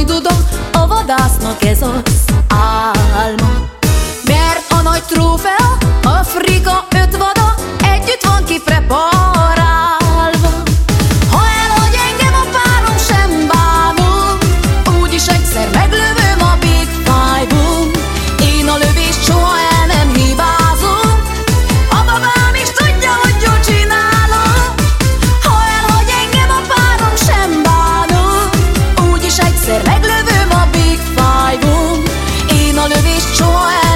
Majd oda A vadásznak ez az All of soha el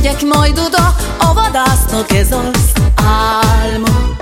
Megyek majd oda, a vadásznak ez az álma.